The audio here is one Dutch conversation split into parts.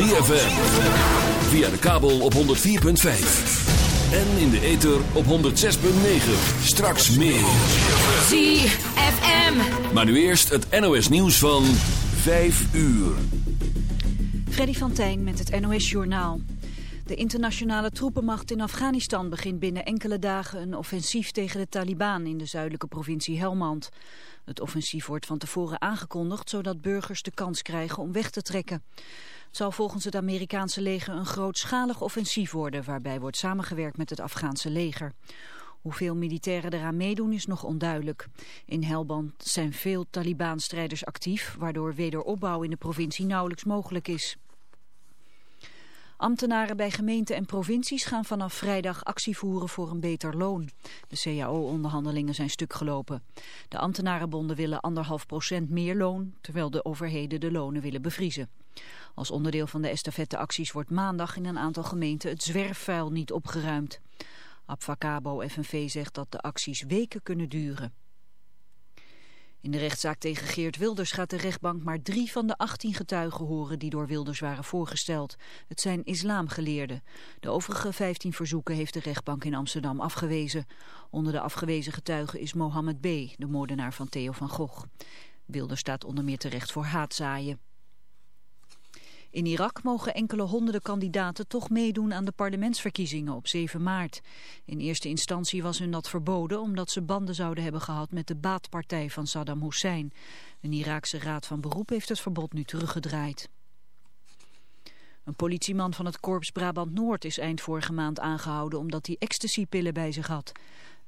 ZFM. Via de kabel op 104.5. En in de ether op 106.9. Straks meer. ZFM. Maar nu eerst het NOS nieuws van 5 uur. Freddy van Tijn met het NOS Journaal. De internationale troepenmacht in Afghanistan begint binnen enkele dagen een offensief tegen de Taliban in de zuidelijke provincie Helmand. Het offensief wordt van tevoren aangekondigd zodat burgers de kans krijgen om weg te trekken. Zal volgens het Amerikaanse leger een grootschalig offensief worden waarbij wordt samengewerkt met het Afghaanse leger. Hoeveel militairen eraan meedoen is nog onduidelijk. In Helmand zijn veel Taliban-strijders actief, waardoor wederopbouw in de provincie nauwelijks mogelijk is. Ambtenaren bij gemeenten en provincies gaan vanaf vrijdag actie voeren voor een beter loon. De CAO-onderhandelingen zijn stuk gelopen. De ambtenarenbonden willen anderhalf procent meer loon, terwijl de overheden de lonen willen bevriezen. Als onderdeel van de estafetteacties wordt maandag in een aantal gemeenten het zwerfvuil niet opgeruimd. Abfacabo FNV zegt dat de acties weken kunnen duren. In de rechtszaak tegen Geert Wilders gaat de rechtbank maar drie van de 18 getuigen horen die door Wilders waren voorgesteld. Het zijn islamgeleerden. De overige 15 verzoeken heeft de rechtbank in Amsterdam afgewezen. Onder de afgewezen getuigen is Mohammed B., de moordenaar van Theo van Gogh. Wilders staat onder meer terecht voor haatzaaien. In Irak mogen enkele honderden kandidaten toch meedoen aan de parlementsverkiezingen op 7 maart. In eerste instantie was hun dat verboden omdat ze banden zouden hebben gehad met de baatpartij van Saddam Hussein. Een Iraakse raad van beroep heeft het verbod nu teruggedraaid. Een politieman van het korps Brabant-Noord is eind vorige maand aangehouden omdat hij ecstasypillen bij zich had.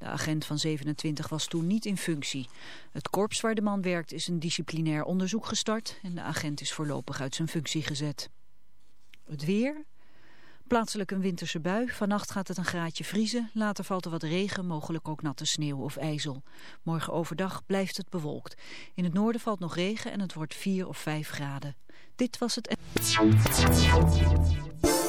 De agent van 27 was toen niet in functie. Het korps waar de man werkt is een disciplinair onderzoek gestart en de agent is voorlopig uit zijn functie gezet. Het weer? Plaatselijk een winterse bui. Vannacht gaat het een graadje vriezen. Later valt er wat regen, mogelijk ook natte sneeuw of ijzel. Morgen overdag blijft het bewolkt. In het noorden valt nog regen en het wordt 4 of 5 graden. Dit was het...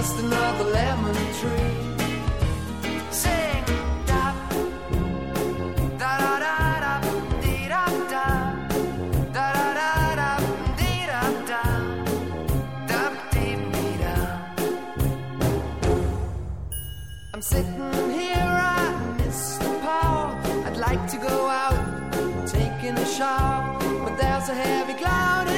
Just another lemon tree. Sing, da, da da da da, da da, da da da da, da da, da. I'm sitting here, I miss the power. I'd like to go out, taking a shower, but there's a heavy cloud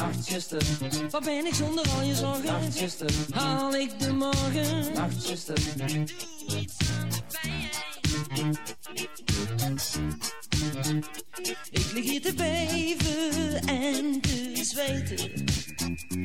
Nachtzuster, Wat ben ik zonder al je zorgen? nachtzuster, Haal ik de morgen? nachtzuster. Ik lig hier te beven en te zweten.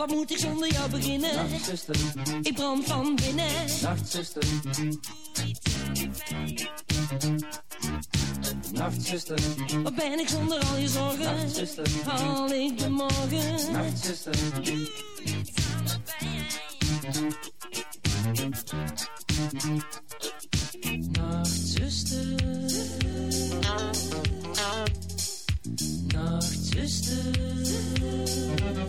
Wat moet ik zonder jou beginnen? nachtzuster, Ik brand van binnen. nachtzuster. Nachtzuster, Wat ben ik zonder al je zorgen? nachtzuster, Haal ik de morgen? nachtzuster. Nachtzuster. Nachtzuster.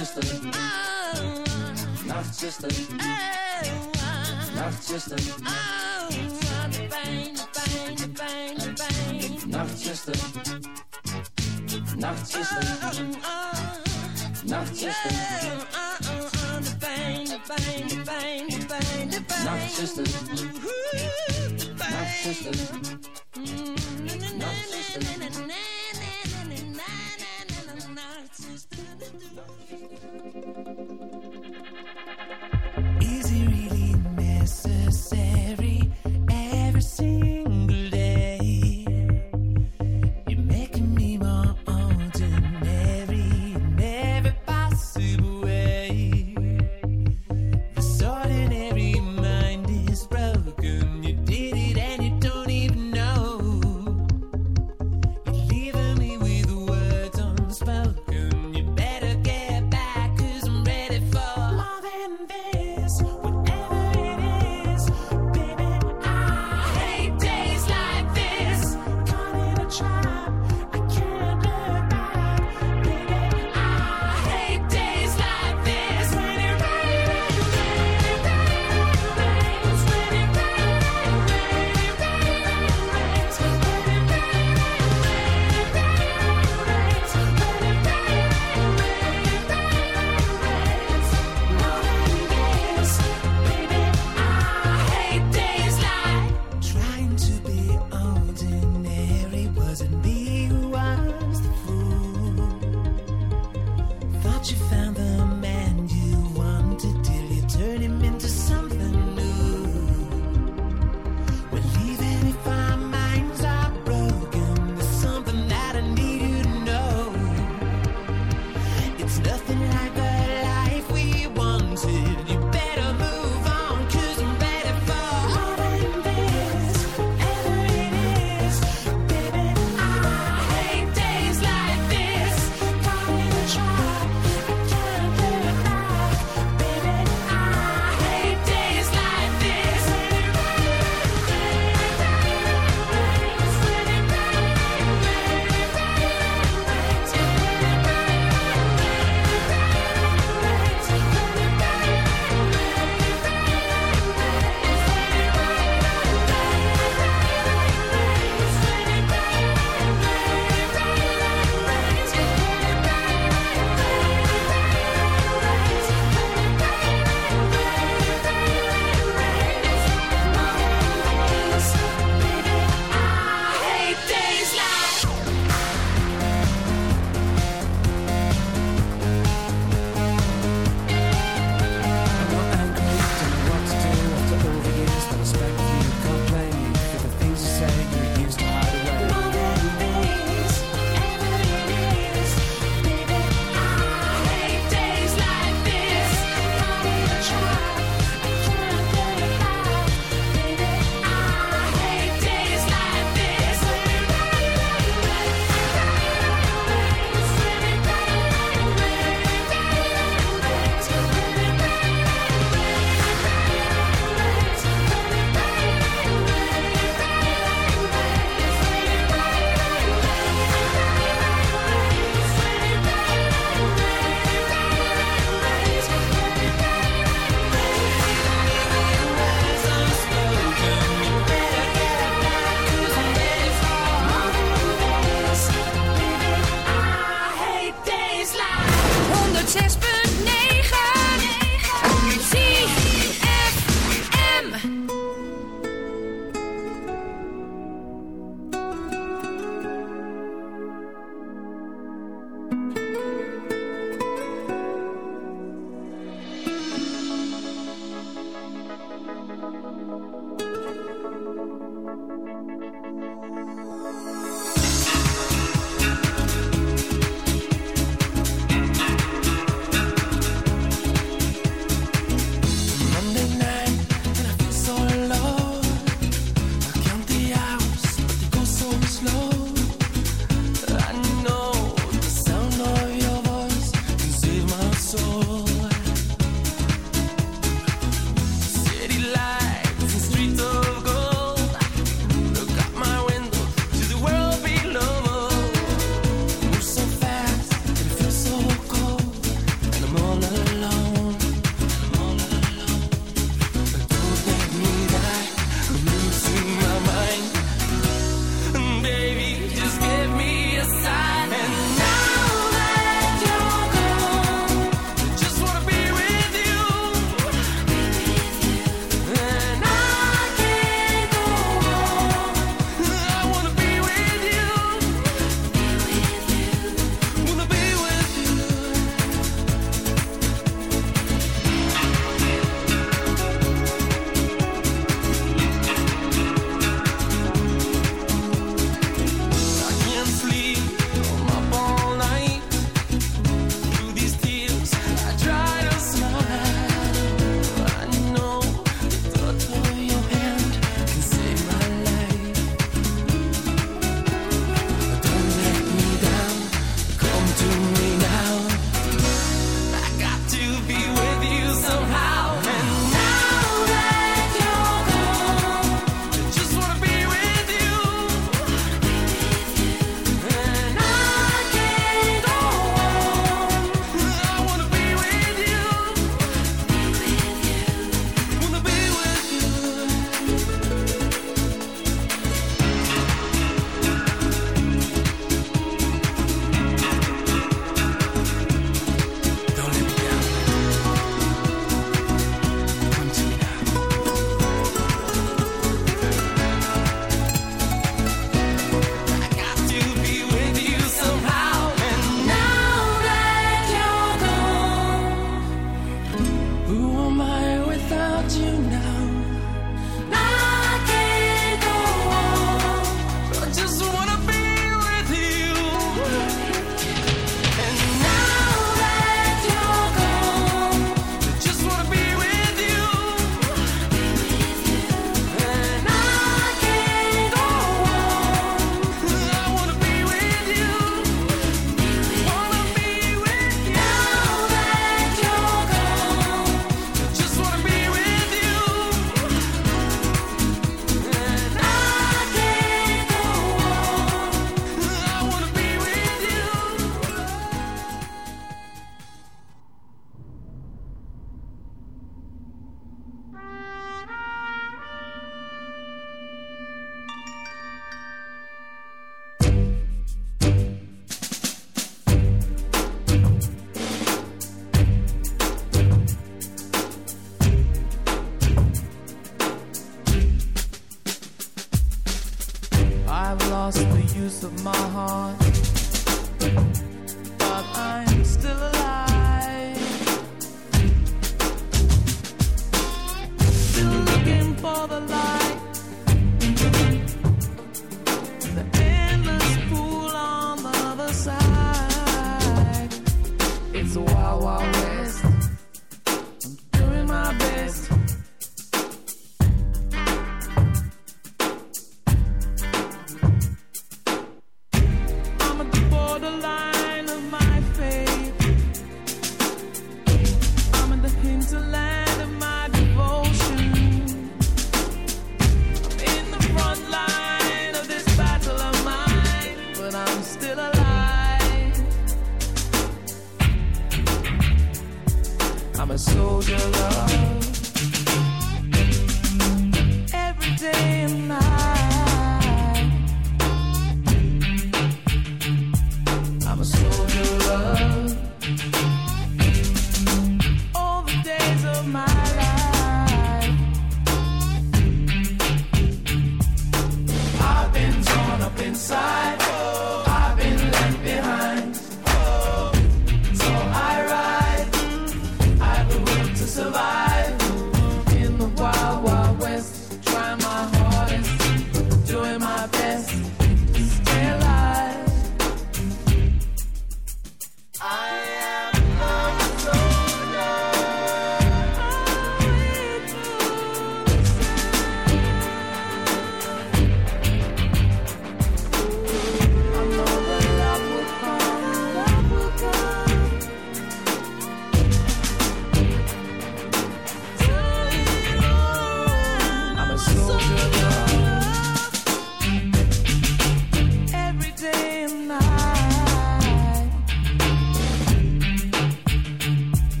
Nachtzuster. Oh. Nachtzuster. Oh. Nachtzuster. Oh, wat een pijn, de pijn, de pijn, de pijn. Nachtzuster. Oh, oh. Oh, oh, oh, de pijn, de necessary.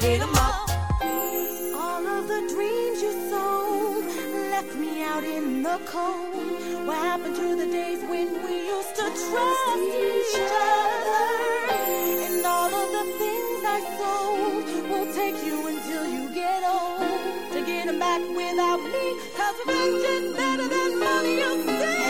get them all. All of the dreams you sold left me out in the cold. What happened to the days when we used to trust each other? And all of the things I sold will take you until you get old to get them back without me. Cause revenge is better than money you see.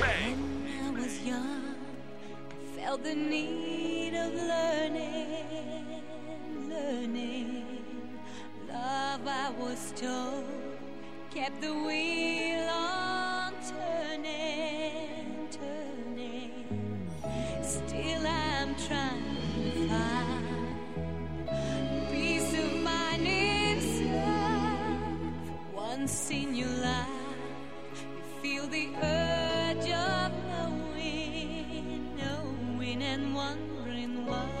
feel the urge of knowing, knowing and wondering why.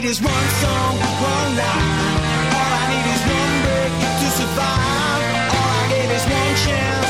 need is one song, one night. All I need is one break to survive. All I get is one chance.